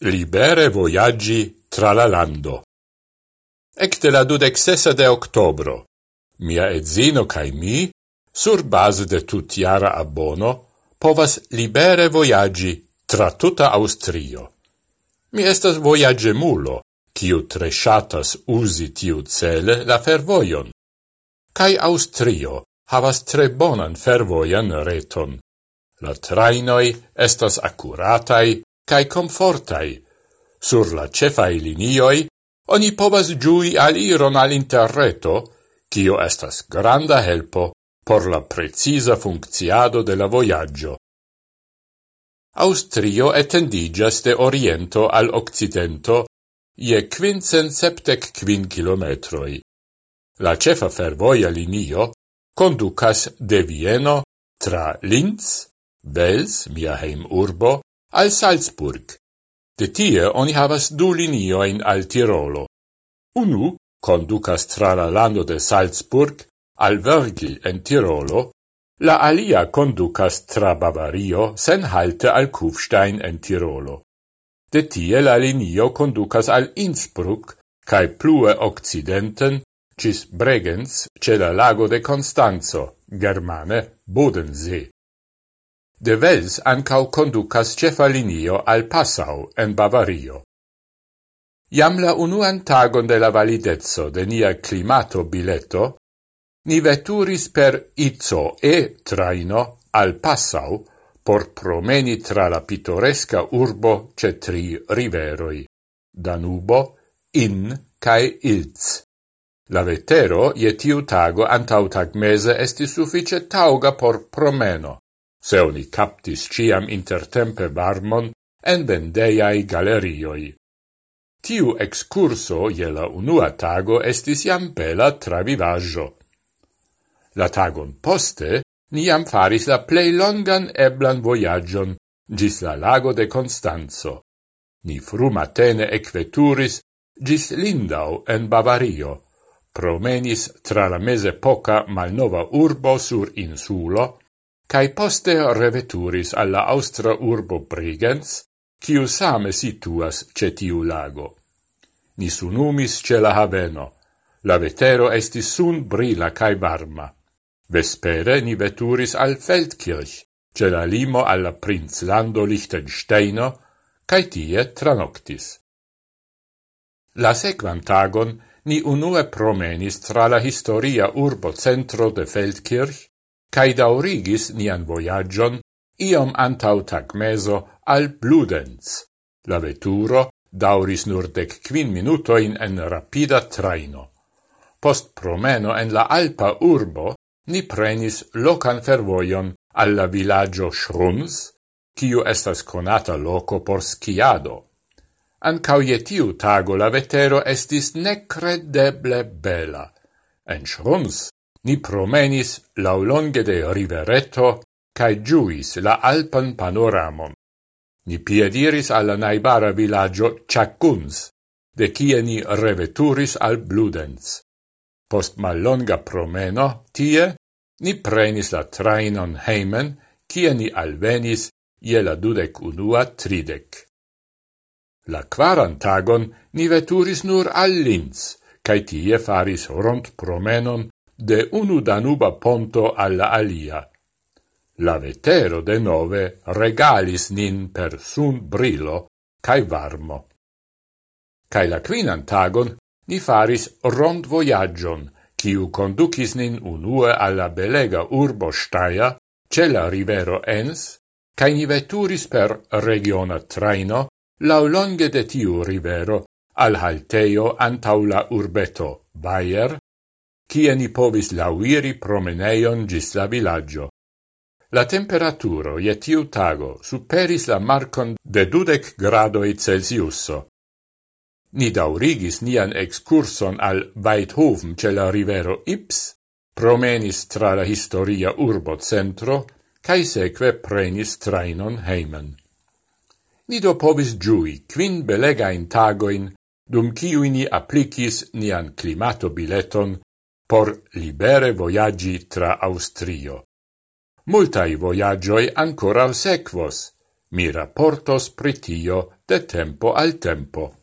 libere voyaggi tra la lando. Ecte la dudec sesa de octobro, mia edzino cae mi, sur base de tutiara abono, povas libere voyaggi tra tuta Austrio. Mi estas voyagemulo, kiu tre shatas usi tiu cele la fervoion. Cai Austrio havas tre bonan fervoian reton. La trainoi estas accuratai, cae comfortai. Sur la cefai linioi, oni povas giui al iron al interreto, cio estas granda helpo por la precisa funcciado de la voyaggio. Austrio etendigas de oriento al occidento je quincen septec quin kilometroi. La cefa fervoia linio conducas de Vieno tra Linz, Bels, mia heim urbo, al Salzburg. De tie oni havas du linioin al Tirolo. Unu conducas tra la lando de Salzburg al Vergil en Tirolo, la alia conducas tra Bavario sen halte al Kufstein en Tirolo. De tie la linio conducas al Innsbruck cae plue occidenten cis Bregenz ce la lago de Constanzo, germane Bodensee. De Vels ancau conducas cefalinio al Passau en Bavario. Iam la unuan tagon de la validezzo de nia climato bileto, ni veturis per Izzo e traino al Passau por promeni tra la pittoresca urbo ce tri riveroi, Danubo, Inn cae Ilz. La vetero ietiu tiu tago antautagmese esti suffice tauga por promeno, se oni captis ciam intertempe varmon en vendeiai galerioi. Tiu excurso je la unua tago estis jam bela travivaggio. La tagon poste niam faris la plei longan eblan voyagion gis la lago de Constanzo. Ni frumatene equeturis gis Lindau en Bavario, promenis tra la mese poca malnova urbo sur insulo, cae poste reveturis alla austra urbo Bregenz, ciu same situas ce tiu lago. Ni sunumis ce la haveno. La vetero estis sun brila cae varma. Vespere ni veturis al Feldkirch, ce la limo alla Princlando Lichtensteino, cae tie tranoctis. La sequam tagon ni unue promenis tra la historia urbo centro de Feldkirch cae daurigis nian voyagion iom antau tagmeso al Bludenz. La veturo dauris nur dec quin minutoin en rapida traino. Post promeno en la Alpa urbo ni prenis locan fervoion alla villaggio Schruns, quiu estas conata loco por skiado. Ancau ietiu tago la vetero estis necredeble bela. En Schruns Ni promenis laulonge de riveretto cae giuis la alpan panoramon. Ni piediris alla naibara villaggio Ciacuns, de cie ni reveturis al Bludenz. Post mallonga promeno, tie, ni prenis la trainon heimen, cie ni alvenis je la dudec unua tridec. La quaran tagon ni veturis nur al Linz, cae tie faris rond promenon de unu Danuba ponto alla alia. La vetero de nove regalis nin per sun brilo cae varmo. Cae la quinan tagon ni faris rond voyagion, ciu conducis nin unue alla belega urbo Staia, ce la rivero Ens, cae ni veturis per regiona traino laulonge de tiu rivero al halteio antaula urbeto Bayer, cia ni povis lauiri promeneion gis la villaggio. La temperaturo je tiu tago superis la marcon de dudec gradoi Celsiuso. Ni daurigis nian excurson al Weithofen ce la rivero Ips, promenis tra la historia urbo centro, cae seque prenis trainon heimen. Ni do povis giui quin belegain tagoin, dum ciuini applicis nian climato bileton por libere voyaggi tra Austrio. Multai voyagioi ancora sequos. Mi rapportos pritio de tempo al tempo.